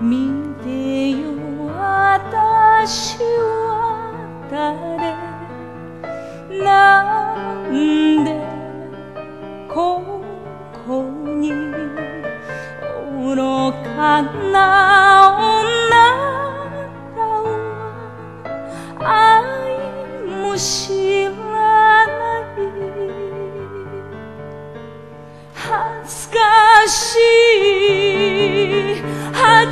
見てよ私は誰？なんでここに愚かな女らは愛も知らない？恥ずかしい。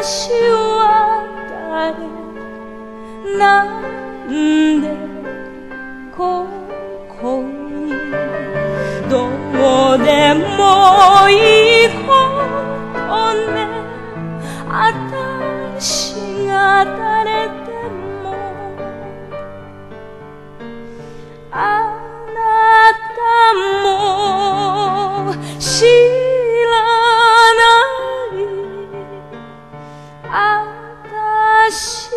私は誰なんでここにどうでもいいことねあたしが誰でもあなたも知 Peace.